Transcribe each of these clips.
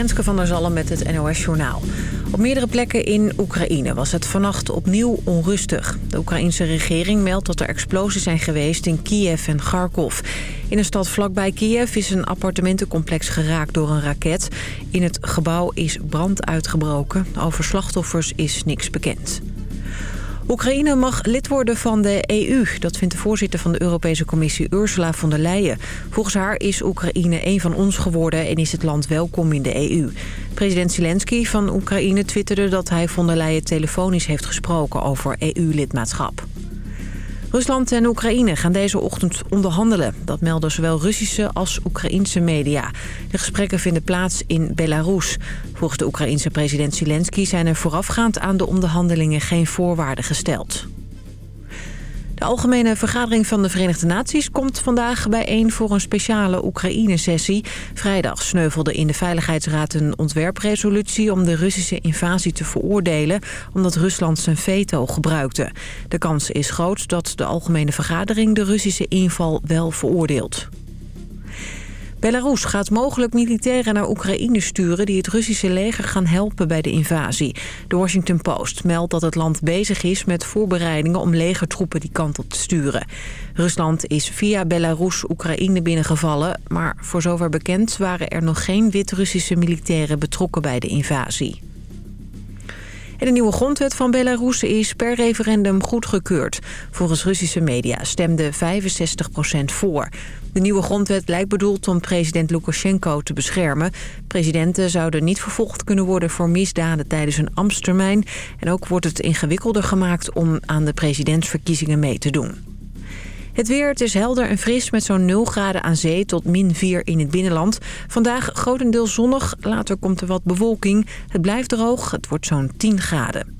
Renske van der Zalm met het NOS Journaal. Op meerdere plekken in Oekraïne was het vannacht opnieuw onrustig. De Oekraïnse regering meldt dat er explosies zijn geweest in Kiev en Kharkov. In een stad vlakbij Kiev is een appartementencomplex geraakt door een raket. In het gebouw is brand uitgebroken. Over slachtoffers is niks bekend. Oekraïne mag lid worden van de EU. Dat vindt de voorzitter van de Europese Commissie Ursula von der Leyen. Volgens haar is Oekraïne een van ons geworden en is het land welkom in de EU. President Zelensky van Oekraïne twitterde dat hij von der Leyen telefonisch heeft gesproken over EU-lidmaatschap. Rusland en Oekraïne gaan deze ochtend onderhandelen. Dat melden zowel Russische als Oekraïnse media. De gesprekken vinden plaats in Belarus. Volgens de Oekraïense president Zelensky zijn er voorafgaand aan de onderhandelingen geen voorwaarden gesteld. De Algemene Vergadering van de Verenigde Naties komt vandaag bijeen voor een speciale Oekraïne-sessie. Vrijdag sneuvelde in de Veiligheidsraad een ontwerpresolutie om de Russische invasie te veroordelen, omdat Rusland zijn veto gebruikte. De kans is groot dat de Algemene Vergadering de Russische inval wel veroordeelt. Belarus gaat mogelijk militairen naar Oekraïne sturen... die het Russische leger gaan helpen bij de invasie. De Washington Post meldt dat het land bezig is met voorbereidingen... om legertroepen die kant op te sturen. Rusland is via Belarus Oekraïne binnengevallen... maar voor zover bekend waren er nog geen Wit-Russische militairen betrokken bij de invasie. De nieuwe grondwet van Belarus is per referendum goedgekeurd. Volgens Russische media stemde 65% voor. De nieuwe grondwet lijkt bedoeld om president Lukashenko te beschermen. Presidenten zouden niet vervolgd kunnen worden voor misdaden tijdens hun ambtstermijn. En ook wordt het ingewikkelder gemaakt om aan de presidentsverkiezingen mee te doen. Het weer, het is helder en fris met zo'n 0 graden aan zee tot min 4 in het binnenland. Vandaag grotendeels zonnig, later komt er wat bewolking. Het blijft droog, het wordt zo'n 10 graden.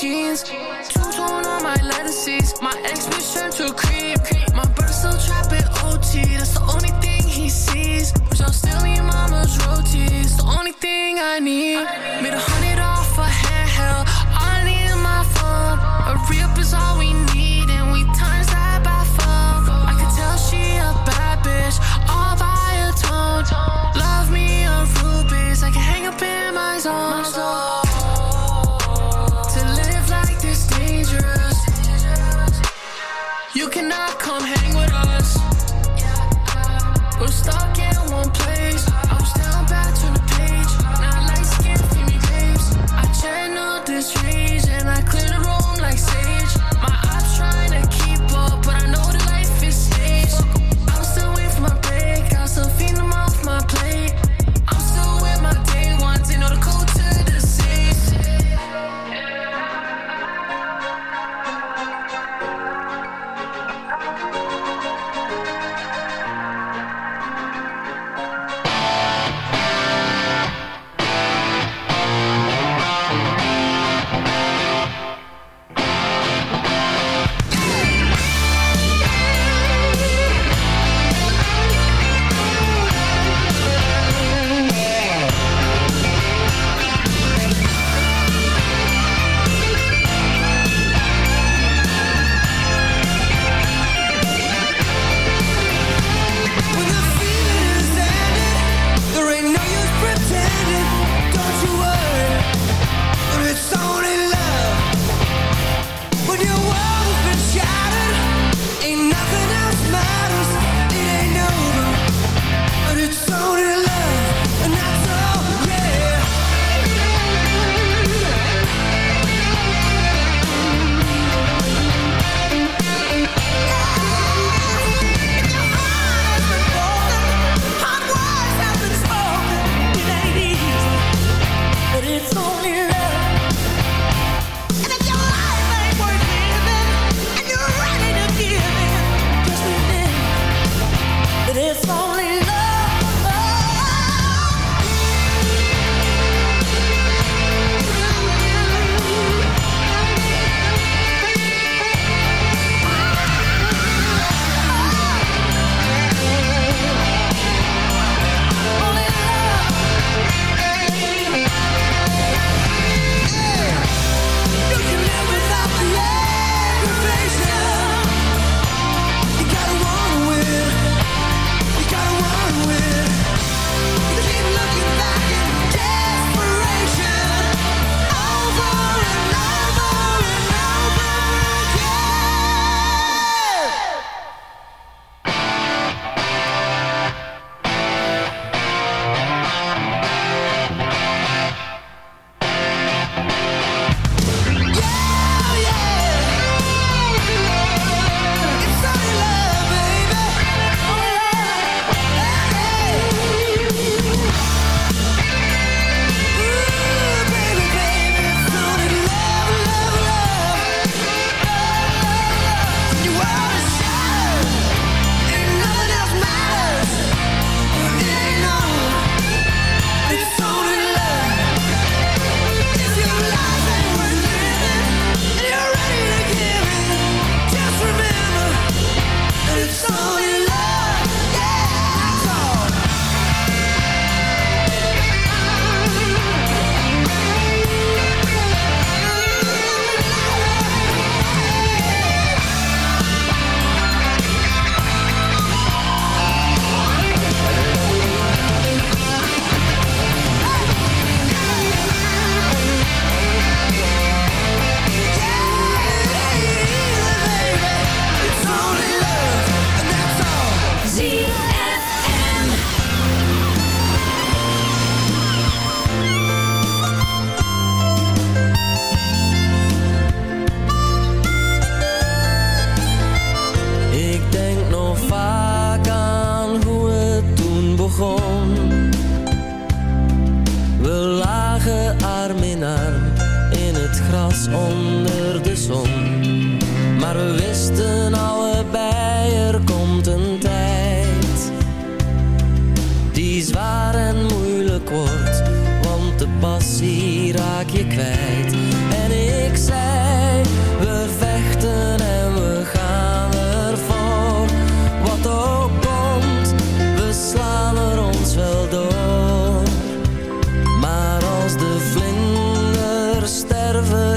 Jeans.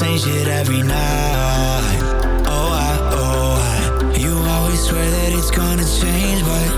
same shit every night. Oh, I, oh, I. You always swear that it's gonna change, but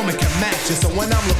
woman can match it. So when I'm looking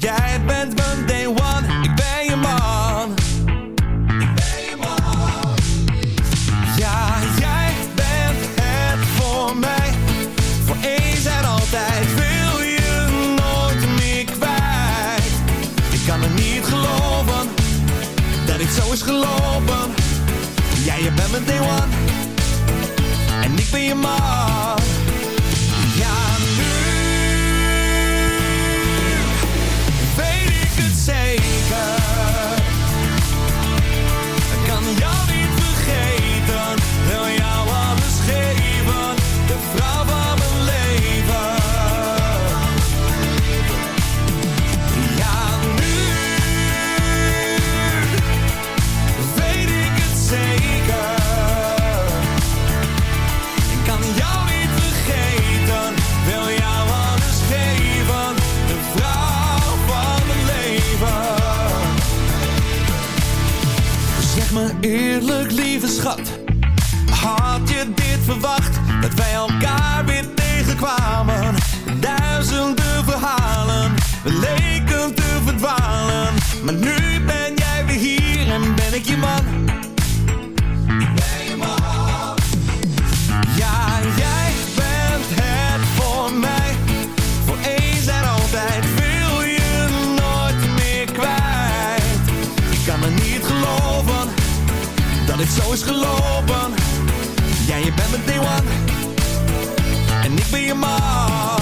jij bent mijn day one. Ik ben je man. Ik ben je man. Ja, jij bent het voor mij. Voor eens en altijd wil je nooit meer kwijt. Ik kan het niet geloven dat ik zo is gelopen. Jij, je bent mijn day one. En ik ben je man. be mine.